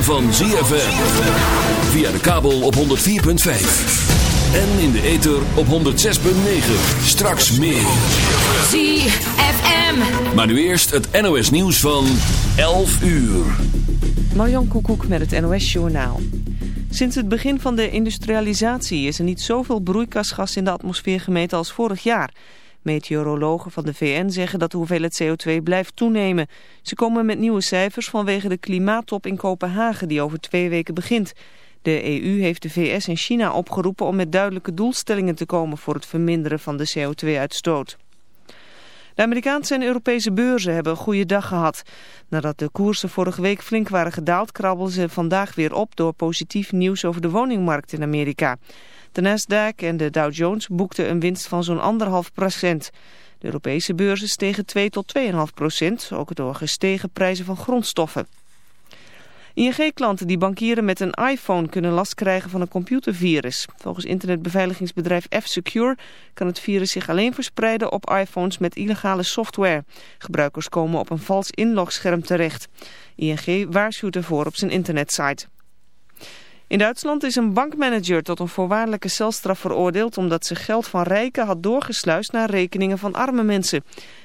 ritme van ZFM. Via de kabel op 104.5. En in de ether op 106.9. Straks meer. ZFM. Maar nu eerst het NOS nieuws van 11 uur. Marjan Koekoek met het NOS Journaal. Sinds het begin van de industrialisatie is er niet zoveel broeikasgas in de atmosfeer gemeten als vorig jaar. Meteorologen van de VN zeggen dat de hoeveelheid CO2 blijft toenemen. Ze komen met nieuwe cijfers vanwege de klimaattop in Kopenhagen die over twee weken begint. De EU heeft de VS en China opgeroepen om met duidelijke doelstellingen te komen voor het verminderen van de CO2-uitstoot. De Amerikaanse en Europese beurzen hebben een goede dag gehad. Nadat de koersen vorige week flink waren gedaald, krabbelden ze vandaag weer op door positief nieuws over de woningmarkt in Amerika. De Nasdaq en de Dow Jones boekten een winst van zo'n anderhalf procent. De Europese beurzen stegen 2 tot 2,5 procent, ook door gestegen prijzen van grondstoffen. ING-klanten die bankieren met een iPhone kunnen last krijgen van een computervirus. Volgens internetbeveiligingsbedrijf F-Secure kan het virus zich alleen verspreiden op iPhones met illegale software. Gebruikers komen op een vals inlogscherm terecht. ING waarschuwt ervoor op zijn internetsite. In Duitsland is een bankmanager tot een voorwaardelijke celstraf veroordeeld omdat ze geld van rijken had doorgesluist naar rekeningen van arme mensen.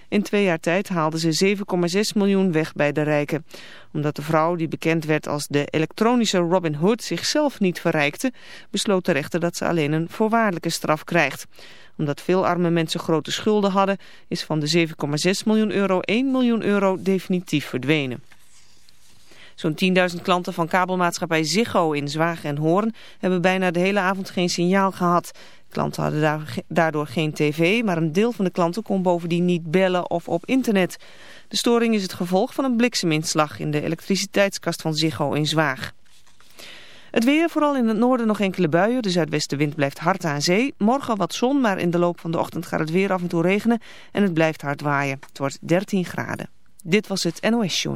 In twee jaar tijd haalde ze 7,6 miljoen weg bij de rijken. Omdat de vrouw, die bekend werd als de elektronische Robin Hood, zichzelf niet verrijkte, besloot de rechter dat ze alleen een voorwaardelijke straf krijgt. Omdat veel arme mensen grote schulden hadden, is van de 7,6 miljoen euro 1 miljoen euro definitief verdwenen. Zo'n 10.000 klanten van kabelmaatschappij Ziggo in Zwagen en Hoorn hebben bijna de hele avond geen signaal gehad. Klanten hadden daardoor geen tv, maar een deel van de klanten kon bovendien niet bellen of op internet. De storing is het gevolg van een blikseminslag in de elektriciteitskast van Ziggo in Zwaag. Het weer, vooral in het noorden nog enkele buien. De zuidwestenwind blijft hard aan zee. Morgen wat zon, maar in de loop van de ochtend gaat het weer af en toe regenen. En het blijft hard waaien. Het wordt 13 graden. Dit was het NOS Show.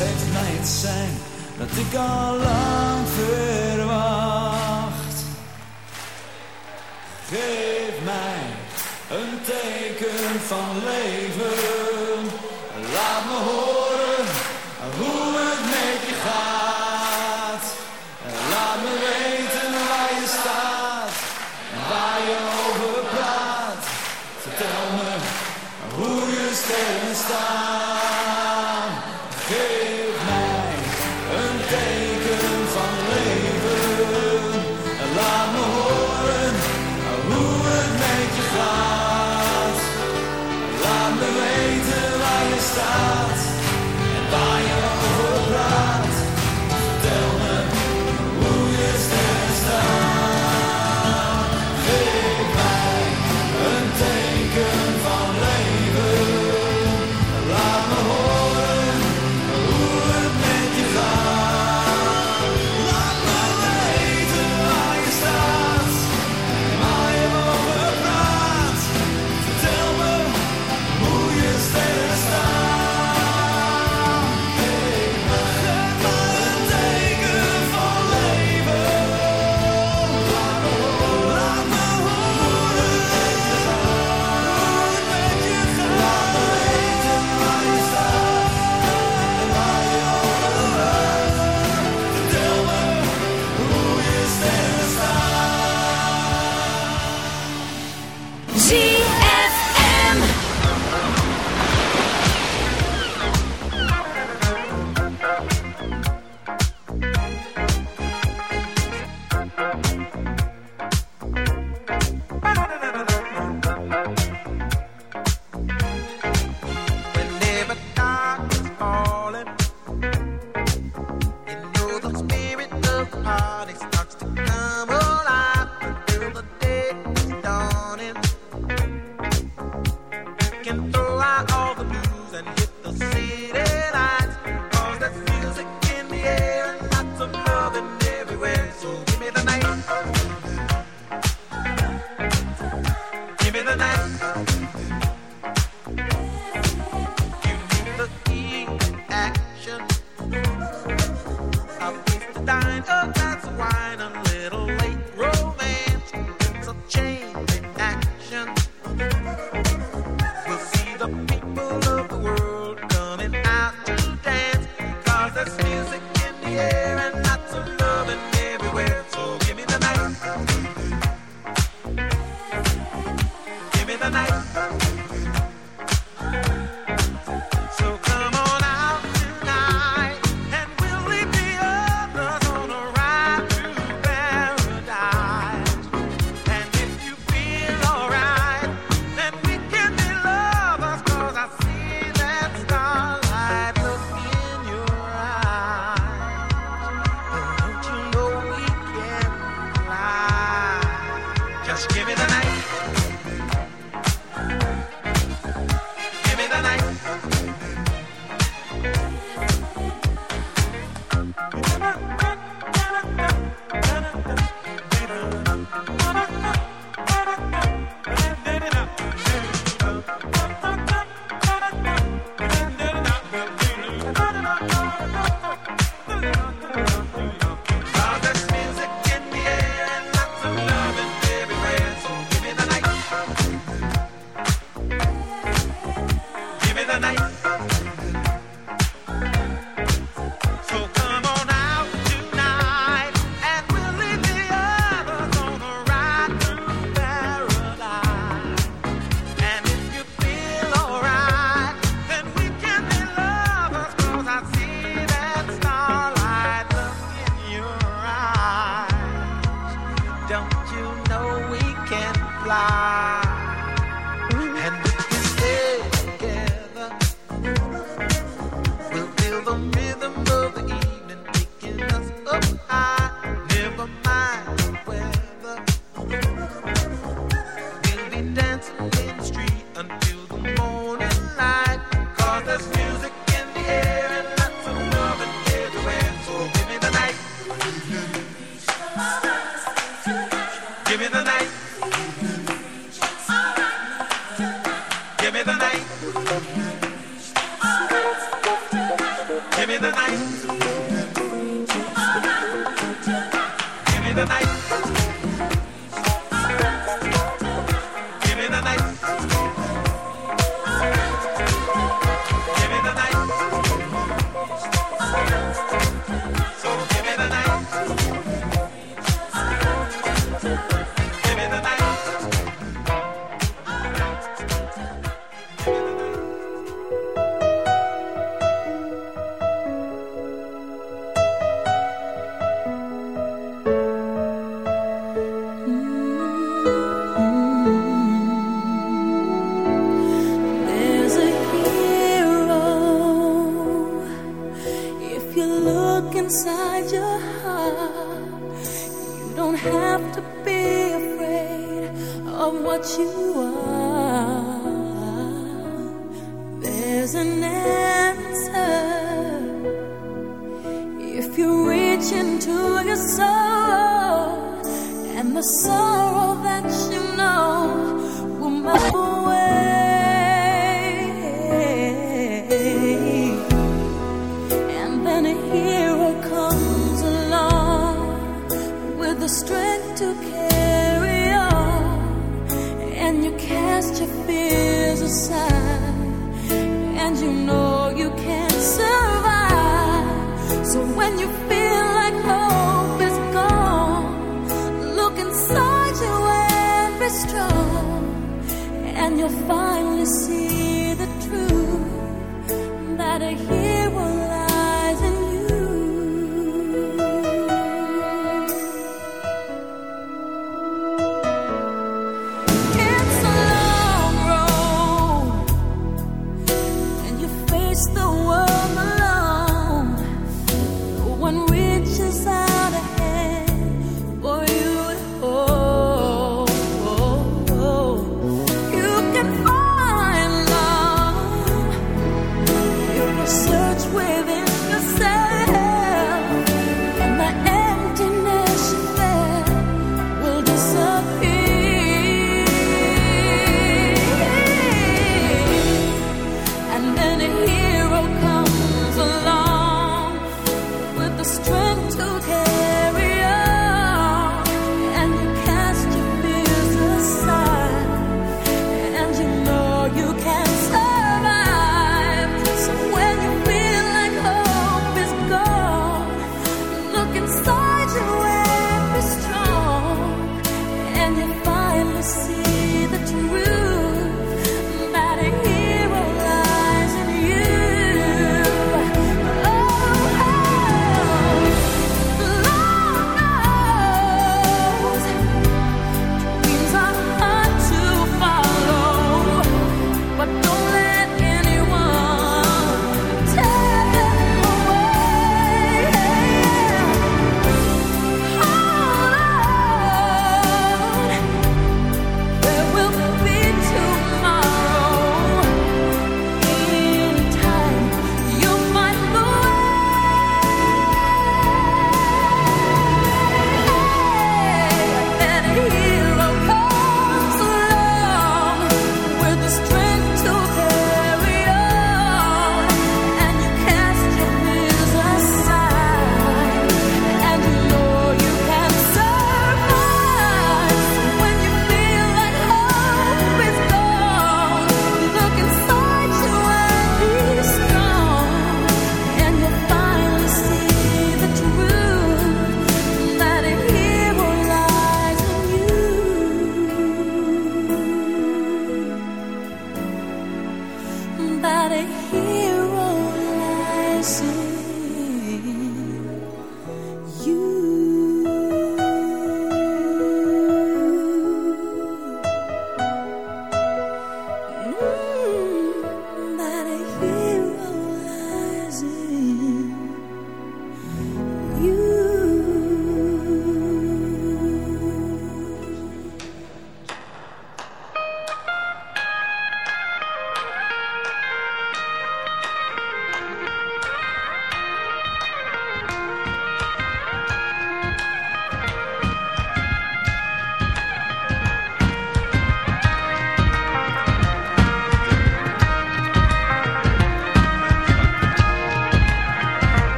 geeft mij het zijn dat ik al lang verwacht. Geef mij een teken van leven. Laat me horen hoe het met je gaat. Laat me weten waar je staat, waar je over praat. Vertel me hoe je sterren staat.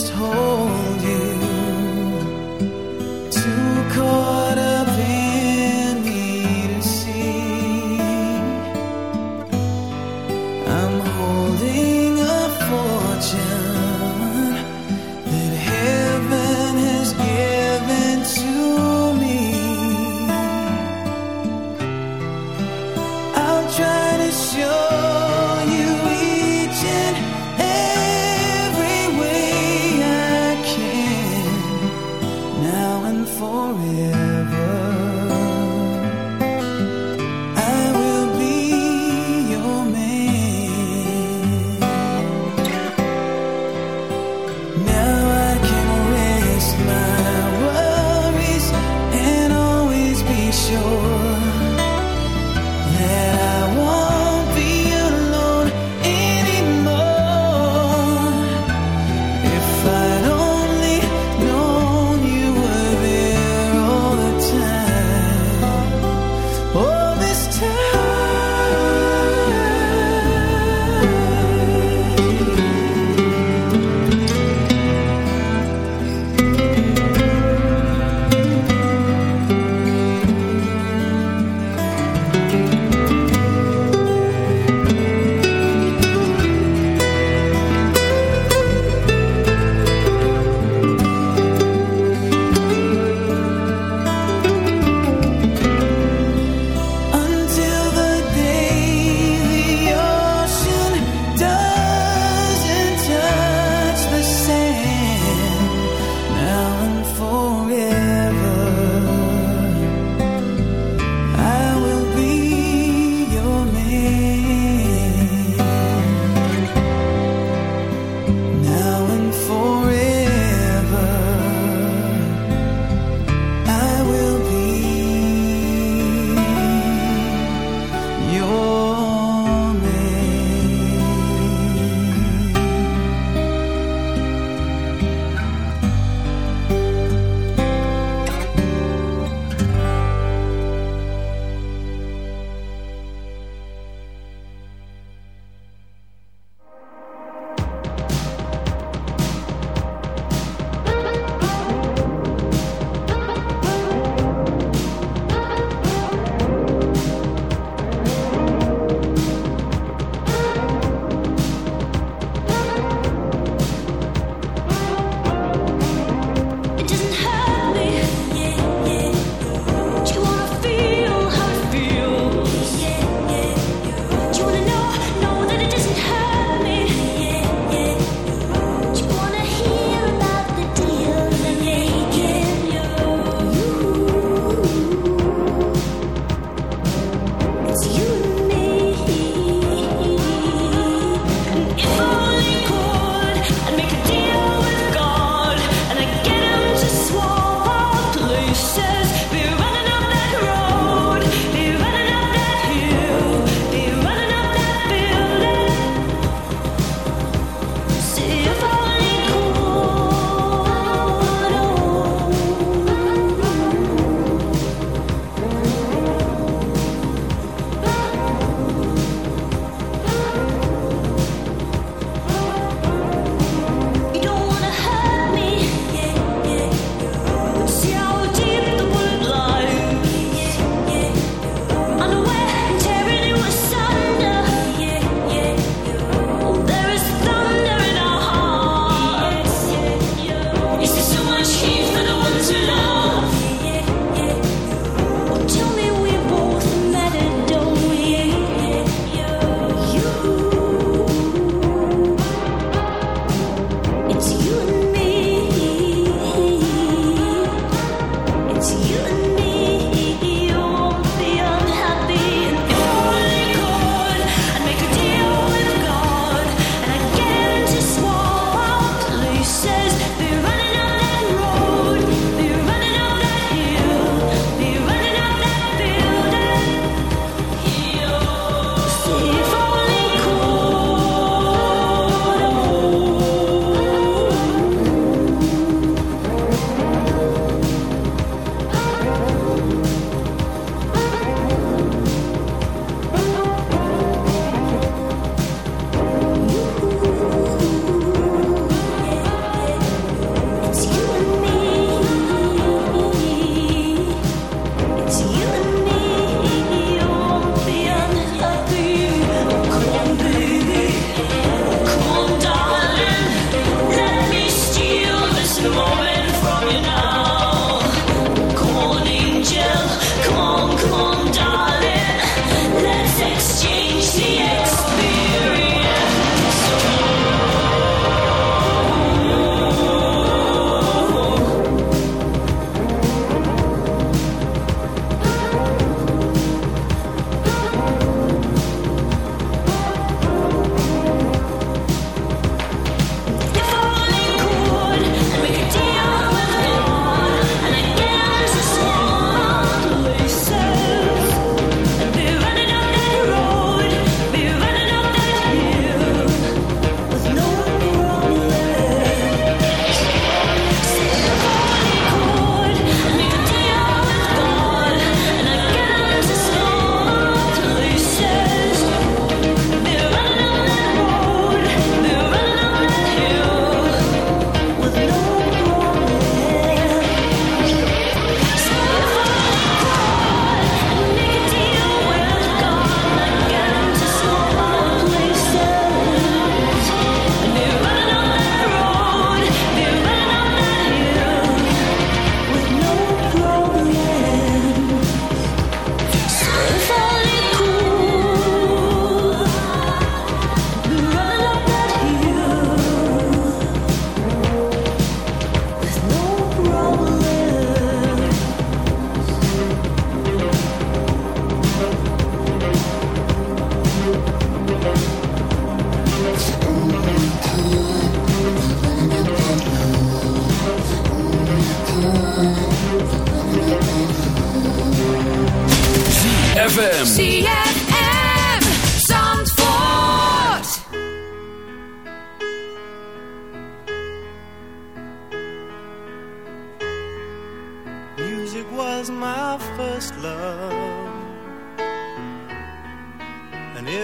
just hold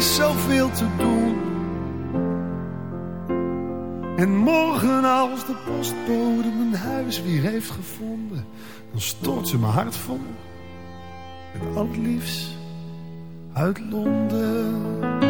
Is zoveel te doen. En morgen als de postbode mijn huis weer heeft gevonden, dan stort ze mijn hart vol met al het liefst uit Londen.